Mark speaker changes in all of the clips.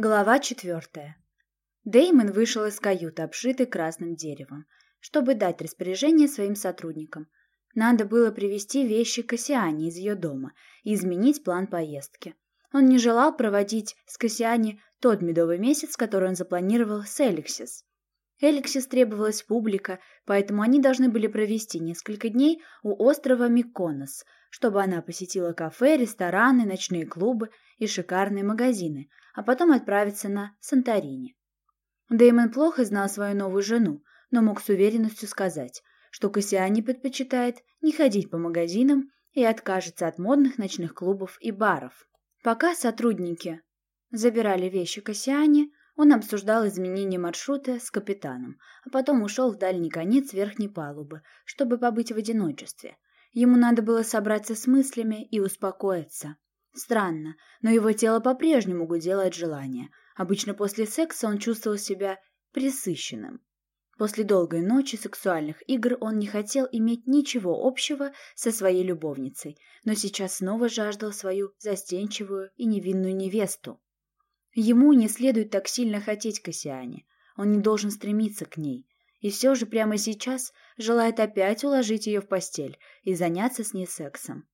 Speaker 1: Глава четвертая. Деймон вышел из каюты, обшитой красным деревом, чтобы дать распоряжение своим сотрудникам. Надо было привезти вещи Кассиане из ее дома и изменить план поездки. Он не желал проводить с Кассиане тот медовый месяц, который он запланировал с Эликсис. Эликсис требовалась публика, поэтому они должны были провести несколько дней у острова Миконос, чтобы она посетила кафе, рестораны, ночные клубы и шикарные магазины, а потом отправиться на Санторини. Дэймон плохо знал свою новую жену, но мог с уверенностью сказать, что Кассиане предпочитает не ходить по магазинам и откажется от модных ночных клубов и баров. Пока сотрудники забирали вещи Кассиане, он обсуждал изменение маршрута с капитаном, а потом ушел в дальний конец верхней палубы, чтобы побыть в одиночестве. Ему надо было собраться с мыслями и успокоиться. Странно, но его тело по-прежнему гудело от желания. Обычно после секса он чувствовал себя пресыщенным. После долгой ночи сексуальных игр он не хотел иметь ничего общего со своей любовницей, но сейчас снова жаждал свою застенчивую и невинную невесту. Ему не следует так сильно хотеть Кассиане, он не должен стремиться к ней, и все же прямо сейчас желает опять уложить ее в постель и заняться с ней сексом.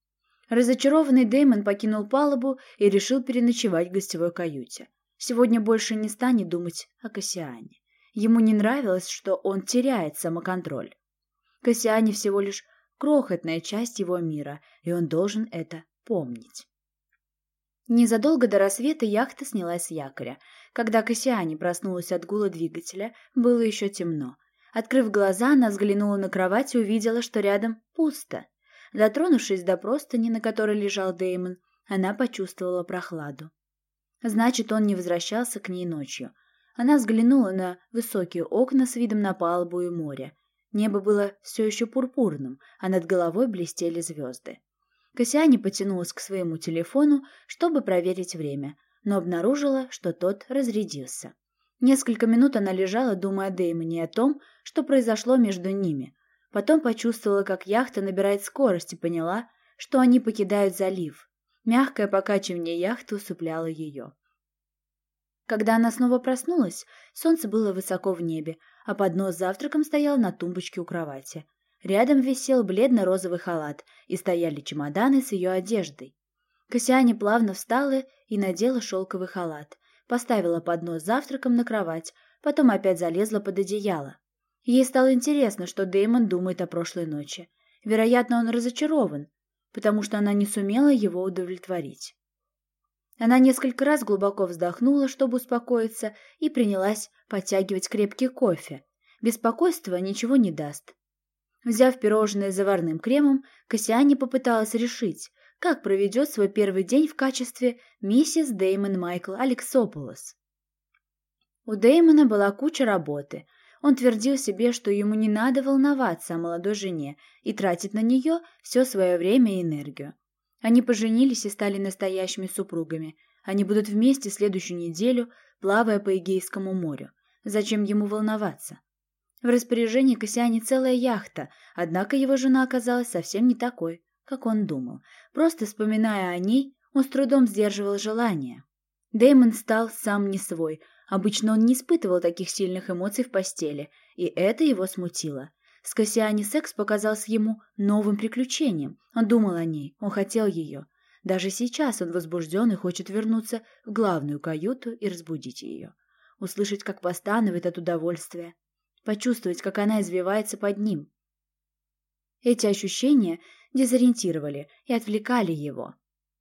Speaker 1: Разочарованный Дэймон покинул палубу и решил переночевать в гостевой каюте. Сегодня больше не станет думать о Кассиане. Ему не нравилось, что он теряет самоконтроль. Кассиане всего лишь крохотная часть его мира, и он должен это помнить. Незадолго до рассвета яхта снялась с якоря. Когда Кассиане проснулась от гула двигателя, было еще темно. Открыв глаза, она взглянула на кровать и увидела, что рядом пусто. Дотронувшись до простыни, на которой лежал Деймон, она почувствовала прохладу. Значит, он не возвращался к ней ночью. Она взглянула на высокие окна с видом на палубу и море. Небо было все еще пурпурным, а над головой блестели звезды. Кассиане потянулась к своему телефону, чтобы проверить время, но обнаружила, что тот разрядился. Несколько минут она лежала, думая о Дэймоне и о том, что произошло между ними, Потом почувствовала, как яхта набирает скорость и поняла, что они покидают залив. Мягкое покачивание яхты усыпляло ее. Когда она снова проснулась, солнце было высоко в небе, а поднос с завтраком стоял на тумбочке у кровати. Рядом висел бледно-розовый халат, и стояли чемоданы с ее одеждой. Косяне плавно встала и надела шелковый халат, поставила поднос с завтраком на кровать, потом опять залезла под одеяло. Ей стало интересно, что Дэймон думает о прошлой ночи. Вероятно, он разочарован, потому что она не сумела его удовлетворить. Она несколько раз глубоко вздохнула, чтобы успокоиться, и принялась подтягивать крепкий кофе. Беспокойство ничего не даст. Взяв пирожное с заварным кремом, Кассиане попыталась решить, как проведет свой первый день в качестве миссис Дэймон Майкл Алексополос. У Дэймона была куча работы, он твердил себе, что ему не надо волноваться о молодой жене и тратить на нее все свое время и энергию. Они поженились и стали настоящими супругами. Они будут вместе следующую неделю, плавая по Эгейскому морю. Зачем ему волноваться? В распоряжении Кассиани целая яхта, однако его жена оказалась совсем не такой, как он думал. Просто вспоминая о ней, он с трудом сдерживал желание. Дэймон стал сам не свой, Обычно он не испытывал таких сильных эмоций в постели, и это его смутило. С Кассиани секс показался ему новым приключением. Он думал о ней, он хотел ее. Даже сейчас он возбужден и хочет вернуться в главную каюту и разбудить ее. Услышать, как постанывает от удовольствия. Почувствовать, как она извивается под ним. Эти ощущения дезориентировали и отвлекали его.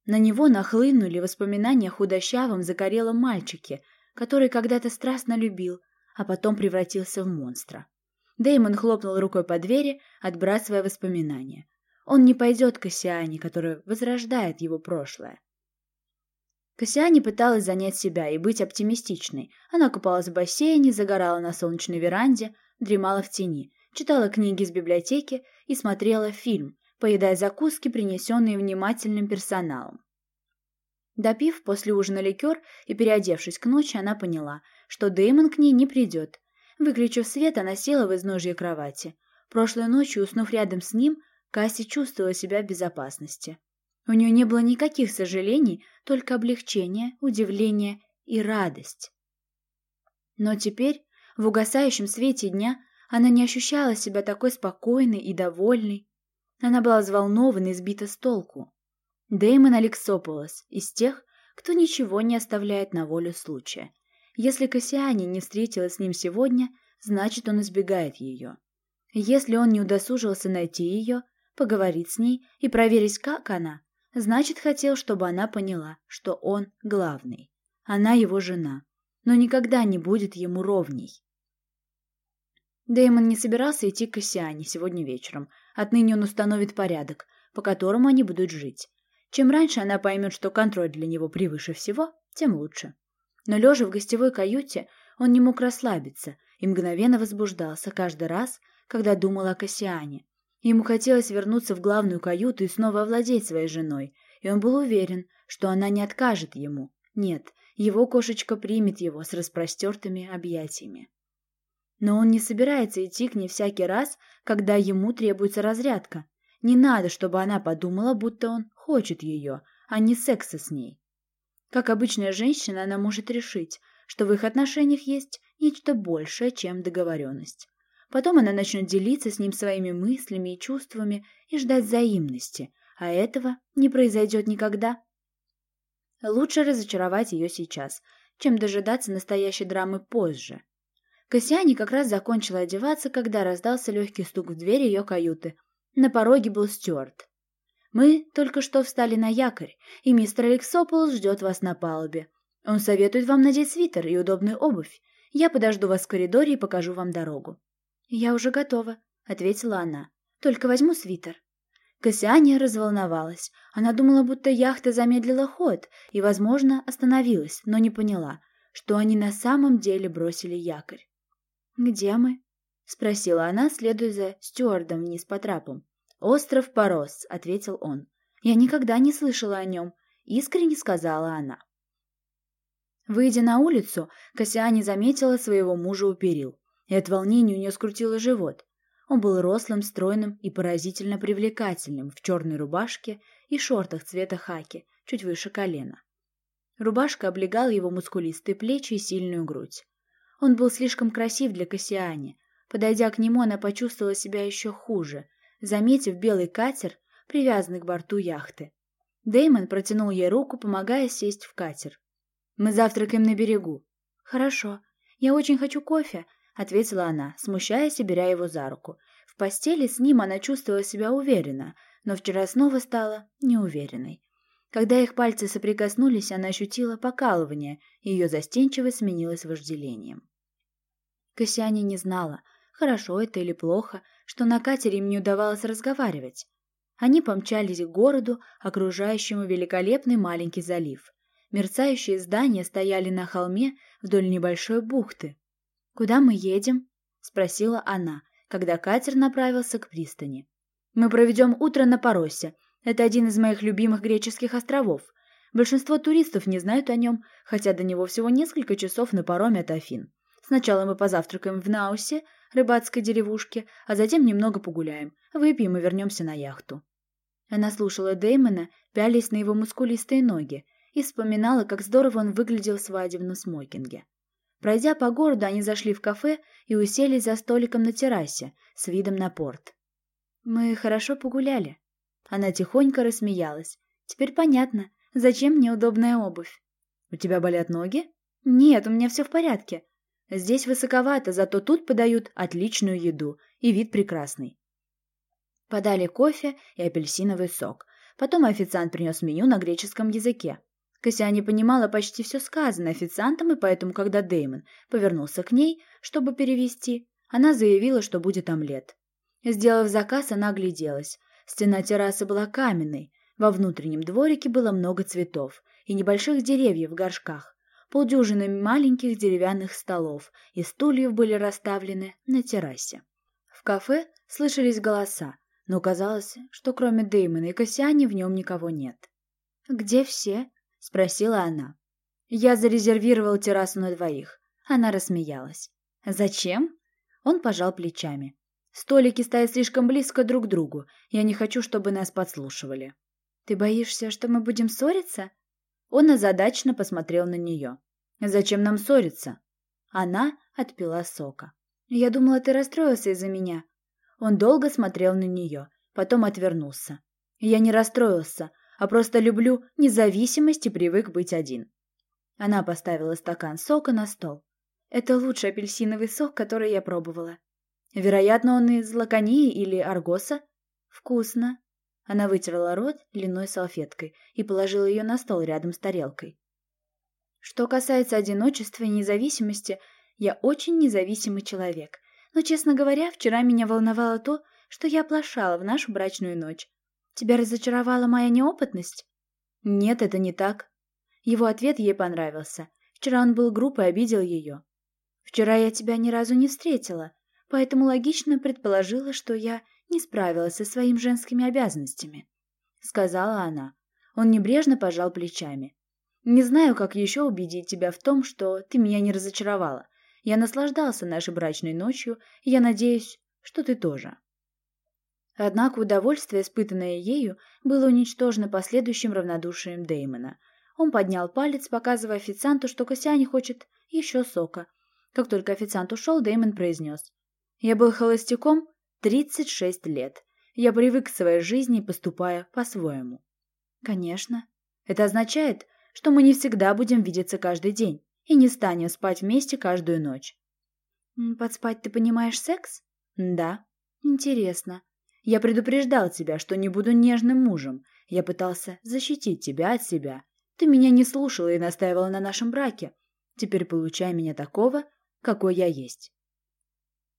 Speaker 1: На него нахлынули воспоминания о худощавом, загорелом мальчике, который когда-то страстно любил, а потом превратился в монстра. Дэймон хлопнул рукой по двери, отбрасывая воспоминания. Он не пойдет к Кассиане, которая возрождает его прошлое. Кассиане пыталась занять себя и быть оптимистичной. Она купалась в бассейне, загорала на солнечной веранде, дремала в тени, читала книги из библиотеки и смотрела фильм, поедая закуски, принесенные внимательным персоналом. Допив после ужина ликер и переодевшись к ночи, она поняла, что Дэймон к ней не придет. Выключив свет, она села в изножье кровати. Прошлой ночью, уснув рядом с ним, Касси чувствовала себя в безопасности. У нее не было никаких сожалений, только облегчение, удивление и радость. Но теперь, в угасающем свете дня, она не ощущала себя такой спокойной и довольной. Она была взволнована и сбита с толку. Дэймон Алексополос из тех, кто ничего не оставляет на волю случая. Если Кассиане не встретилась с ним сегодня, значит, он избегает ее. Если он не удосужился найти ее, поговорить с ней и проверить, как она, значит, хотел, чтобы она поняла, что он главный. Она его жена, но никогда не будет ему ровней. Дэймон не собирался идти к Кассиане сегодня вечером. Отныне он установит порядок, по которому они будут жить. Чем раньше она поймет, что контроль для него превыше всего, тем лучше. Но лежа в гостевой каюте, он не мог расслабиться и мгновенно возбуждался каждый раз, когда думал о Кассиане. Ему хотелось вернуться в главную каюту и снова овладеть своей женой, и он был уверен, что она не откажет ему. Нет, его кошечка примет его с распростертыми объятиями. Но он не собирается идти к ней всякий раз, когда ему требуется разрядка. Не надо, чтобы она подумала, будто он хочет ее, а не секса с ней. Как обычная женщина, она может решить, что в их отношениях есть нечто большее, чем договоренность. Потом она начнет делиться с ним своими мыслями и чувствами и ждать взаимности, а этого не произойдет никогда. Лучше разочаровать ее сейчас, чем дожидаться настоящей драмы позже. Кассиане как раз закончила одеваться, когда раздался легкий стук в дверь ее каюты. На пороге был Стюарт. «Мы только что встали на якорь, и мистер Алексополос ждет вас на палубе. Он советует вам надеть свитер и удобную обувь. Я подожду вас в коридоре и покажу вам дорогу». «Я уже готова», — ответила она. «Только возьму свитер». Кассиане разволновалась. Она думала, будто яхта замедлила ход и, возможно, остановилась, но не поняла, что они на самом деле бросили якорь. «Где мы?» — спросила она, следуя за стюардом вниз по трапам. «Остров Порос», — ответил он. «Я никогда не слышала о нем», — искренне сказала она. Выйдя на улицу, Кассиане заметила своего мужа у перил и от волнения у нее скрутило живот. Он был рослым, стройным и поразительно привлекательным в черной рубашке и шортах цвета хаки, чуть выше колена. Рубашка облегала его мускулистые плечи и сильную грудь. Он был слишком красив для Кассиани. Подойдя к нему, она почувствовала себя еще хуже, заметив белый катер, привязанный к борту яхты. Дэймон протянул ей руку, помогая сесть в катер. «Мы завтракаем на берегу». «Хорошо. Я очень хочу кофе, — ответила она, смущаясь и беря его за руку. В постели с ним она чувствовала себя уверенно, но вчера снова стала неуверенной. Когда их пальцы соприкоснулись, она ощутила покалывание, и ее застенчивость сменилась вожделением. Косяне не знала, хорошо это или плохо, что на катере им не удавалось разговаривать. Они помчались к городу, окружающему великолепный маленький залив. Мерцающие здания стояли на холме вдоль небольшой бухты, «Куда мы едем?» — спросила она, когда катер направился к пристани. «Мы проведем утро на Поросе. Это один из моих любимых греческих островов. Большинство туристов не знают о нем, хотя до него всего несколько часов на пароме от Афин. Сначала мы позавтракаем в Наусе, рыбацкой деревушке, а затем немного погуляем, выпьем и вернемся на яхту». Она слушала Дэймона, пялись на его мускулистые ноги, и вспоминала, как здорово он выглядел в свадебном смокинге. Пройдя по городу, они зашли в кафе и уселись за столиком на террасе с видом на порт. «Мы хорошо погуляли». Она тихонько рассмеялась. «Теперь понятно, зачем мне удобная обувь». «У тебя болят ноги?» «Нет, у меня все в порядке. Здесь высоковато, зато тут подают отличную еду, и вид прекрасный». Подали кофе и апельсиновый сок. Потом официант принес меню на греческом языке. Косяни понимала почти все сказанное официантом, и поэтому, когда Дэймон повернулся к ней, чтобы перевести, она заявила, что будет омлет. Сделав заказ, она огляделась. Стена террасы была каменной, во внутреннем дворике было много цветов и небольших деревьев в горшках. Полдюжины маленьких деревянных столов и стульев были расставлены на террасе. В кафе слышались голоса, но казалось, что кроме Дэймона и Косяни в нем никого нет. «Где все?» — спросила она. «Я зарезервировал террасу на двоих». Она рассмеялась. «Зачем?» Он пожал плечами. «Столики стоят слишком близко друг к другу. Я не хочу, чтобы нас подслушивали». «Ты боишься, что мы будем ссориться?» Он озадаченно посмотрел на нее. Зачем нам ссориться? Она отпила сока. Я думала, ты расстроился из-за меня. Он долго смотрел на нее, потом отвернулся. Я не расстроился, а просто люблю независимость и привык быть один. Она поставила стакан сока на стол. Это лучший апельсиновый сок, который я пробовала. Вероятно, он из лаконии или аргоса. Вкусно. Она вытерла рот льняной салфеткой и положила ее на стол рядом с тарелкой. Что касается одиночества и независимости, я очень независимый человек. Но, честно говоря, вчера меня волновало то, что я оплошала в нашу брачную ночь. Тебя разочаровала моя неопытность? Нет, это не так. Его ответ ей понравился. Вчера он был груб и обидел ее. Вчера я тебя ни разу не встретила, поэтому логично предположила, что я не справилась со своими женскими обязанностями. Сказала она. Он небрежно пожал плечами. Не знаю, как еще убедить тебя в том, что ты меня не разочаровала. Я наслаждался нашей брачной ночью, и я надеюсь, что ты тоже. Однако удовольствие, испытанное ею, было уничтожено последующим равнодушием Дэймона. Он поднял палец, показывая официанту, что Косяне хочет еще сока. Как только официант ушел, Дэймон произнес. «Я был холостяком 36 лет. Я привык к своей жизни, поступая по-своему». «Конечно. Это означает, что мы не всегда будем видеться каждый день и не станем спать вместе каждую ночь». «Под спать ты понимаешь секс?» «Да». «Интересно. Я предупреждал тебя, что не буду нежным мужем. Я пытался защитить тебя от себя. Ты меня не слушала и настаивала на нашем браке. Теперь получай меня такого, какой я есть.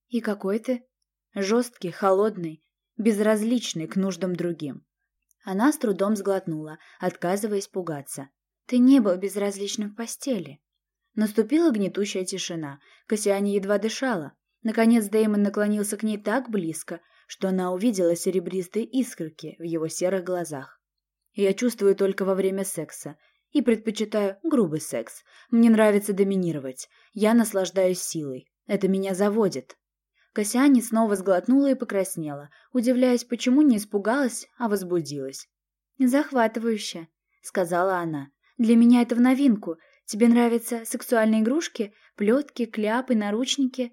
Speaker 1: И какой ты? Жесткий, холодный, безразличный к нуждам другим. Она с трудом сглотнула, отказываясь пугаться. Ты не был безразличным в постели. Наступила гнетущая тишина. Кассиане едва дышала. Наконец Дэймон наклонился к ней так близко, что она увидела серебристые искорки в его серых глазах. «Я чувствую только во время секса и предпочитаю грубый секс. Мне нравится доминировать. Я наслаждаюсь силой. Это меня заводит». Косяне снова сглотнула и покраснела, удивляясь, почему не испугалась, а возбудилась. «Захватывающе», — сказала она. «Для меня это в новинку. Тебе нравятся сексуальные игрушки, плетки, кляпы, наручники?»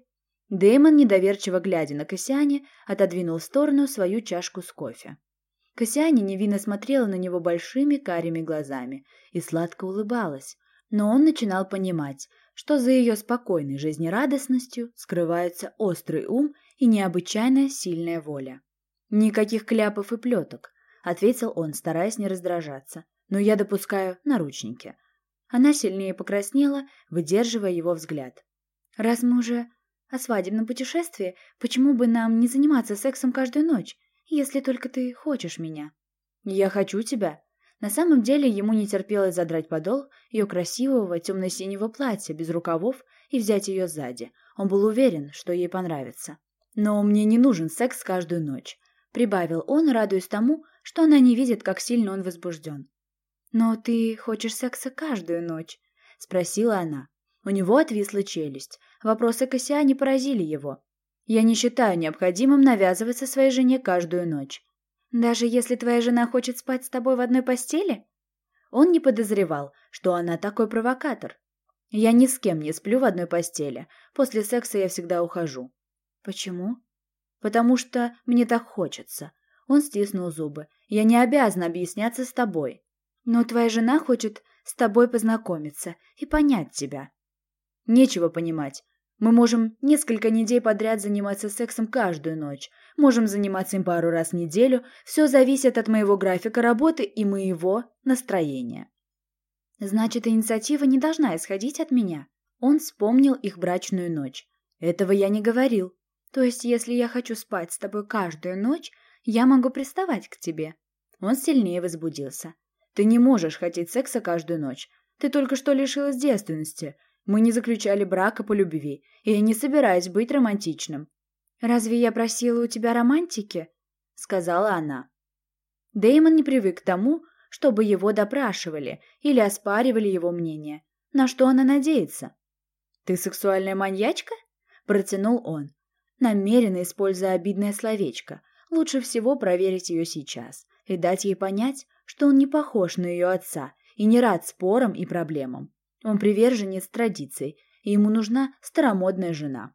Speaker 1: Дэймон, недоверчиво глядя на Кассиане, отодвинул в сторону свою чашку с кофе. Кассиане невинно смотрела на него большими карими глазами и сладко улыбалась, но он начинал понимать, что за ее спокойной жизнерадостностью скрывается острый ум и необычайная сильная воля. «Никаких кляпов и плеток», — ответил он, стараясь не раздражаться, «но я допускаю наручники». Она сильнее покраснела, выдерживая его взгляд. «Раз мы уже о свадебном путешествии, почему бы нам не заниматься сексом каждую ночь, если только ты хочешь меня? Я хочу тебя. На самом деле ему не терпелось задрать подол ее красивого темно-синего платья без рукавов и взять ее сзади. Он был уверен, что ей понравится. «Но мне не нужен секс каждую ночь», — прибавил он, радуясь тому, что она не видит, как сильно он возбужден. «Но ты хочешь секса каждую ночь?» — спросила она. У него отвисла челюсть. Вопросы Кассиани поразили его. «Я не считаю необходимым навязываться своей жене каждую ночь. Даже если твоя жена хочет спать с тобой в одной постели?» Он не подозревал, что она такой провокатор. «Я ни с кем не сплю в одной постели. После секса я всегда ухожу». «Почему?» «Потому что мне так хочется». Он стиснул зубы. «Я не обязан объясняться с тобой. Но твоя жена хочет с тобой познакомиться и понять тебя». Нечего понимать. Мы можем несколько недель подряд заниматься сексом каждую ночь. Можем заниматься им пару раз в неделю. Все зависит от моего графика работы и моего настроения. Значит, инициатива не должна исходить от меня. Он вспомнил их брачную ночь. Этого я не говорил. То есть, если я хочу спать с тобой каждую ночь, я могу приставать к тебе. Он сильнее возбудился. Ты не можешь хотеть секса каждую ночь. Ты только что лишилась девственности. Мы не заключали брака по любви, и я не собираюсь быть романтичным. «Разве я просила у тебя романтики?» — сказала она. Дэймон не привык к тому, чтобы его допрашивали или оспаривали его мнение. На что она надеется? «Ты сексуальная маньячка?» — протянул он, намеренно используя обидное словечко. Лучше всего проверить ее сейчас и дать ей понять, что он не похож на ее отца и не рад спорам и проблемам. Он приверженец традиций, и ему нужна старомодная жена.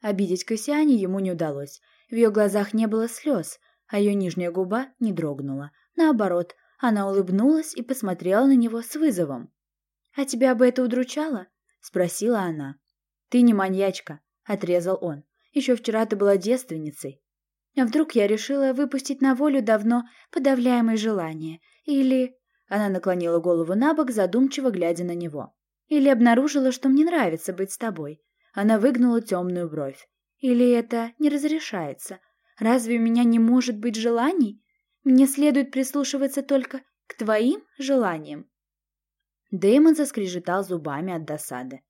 Speaker 1: Обидеть Кассиане ему не удалось. В ее глазах не было слез, а ее нижняя губа не дрогнула. Наоборот, она улыбнулась и посмотрела на него с вызовом. «А тебя бы это удручало?» — спросила она. «Ты не маньячка», — отрезал он. «Еще вчера ты была девственницей. А вдруг я решила выпустить на волю давно подавляемое желание? Или...» Она наклонила голову на бок, задумчиво глядя на него. «Или обнаружила, что мне нравится быть с тобой?» Она выгнула темную бровь. «Или это не разрешается? Разве у меня не может быть желаний? Мне следует прислушиваться только к твоим желаниям». Дэймон заскрежетал зубами от досады.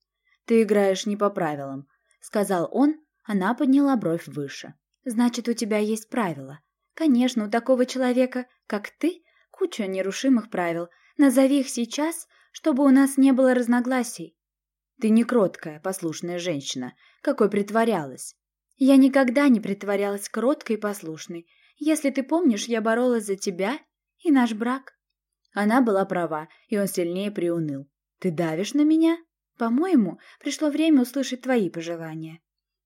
Speaker 1: «Ты играешь не по правилам», — сказал он, она подняла бровь выше. «Значит, у тебя есть правила. Конечно, у такого человека, как ты, куча нерушимых правил. Назови их сейчас, чтобы у нас не было разногласий. Ты не кроткая, послушная женщина, какой притворялась. Я никогда не притворялась кроткой и послушной. Если ты помнишь, я боролась за тебя и наш брак. Она была права, и он сильнее приуныл. Ты давишь на меня? По-моему, пришло время услышать твои пожелания.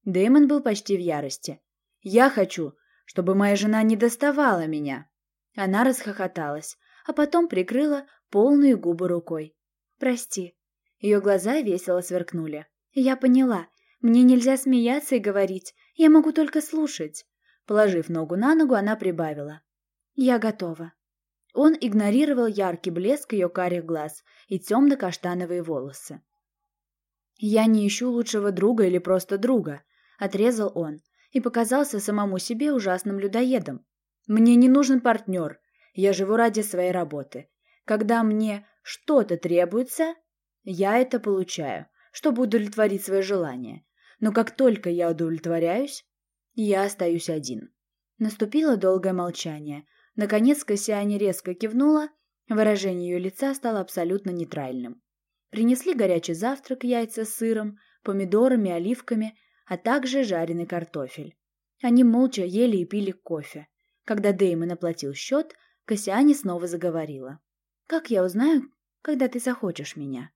Speaker 1: Дэймон был почти в ярости. Я хочу, чтобы моя жена не доставала меня. Она расхохоталась, а потом прикрыла полные губы рукой. Прости, ее глаза весело сверкнули. «Я поняла. Мне нельзя смеяться и говорить. Я могу только слушать». Положив ногу на ногу, она прибавила. «Я готова». Он игнорировал яркий блеск ее карих глаз и темно-каштановые волосы. «Я не ищу лучшего друга или просто друга», — отрезал он и показался самому себе ужасным людоедом. «Мне не нужен партнер. Я живу ради своей работы. Когда мне что-то требуется, я это получаю, чтобы удовлетворить свое желание. Но как только я удовлетворяюсь, я остаюсь один. Наступило долгое молчание. Наконец Кассиане резко кивнула, выражение ее лица стало абсолютно нейтральным. Принесли горячий завтрак, яйца с сыром, помидорами, оливками, а также жареный картофель. Они молча ели и пили кофе. Когда Дэймон оплатил счет, Кассиане снова заговорила. «Как я узнаю, когда ты захочешь меня?»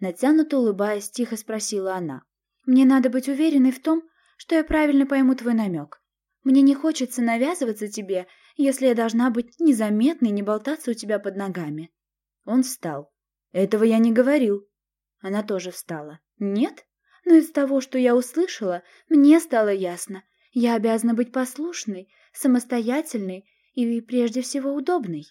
Speaker 1: Натянуто улыбаясь, тихо спросила она. «Мне надо быть уверенной в том, что я правильно пойму твой намек. Мне не хочется навязываться тебе, если я должна быть незаметной и не болтаться у тебя под ногами». Он встал. «Этого я не говорил». Она тоже встала. «Нет? Но из того, что я услышала, мне стало ясно. Я обязана быть послушной, самостоятельной и, прежде всего, удобной».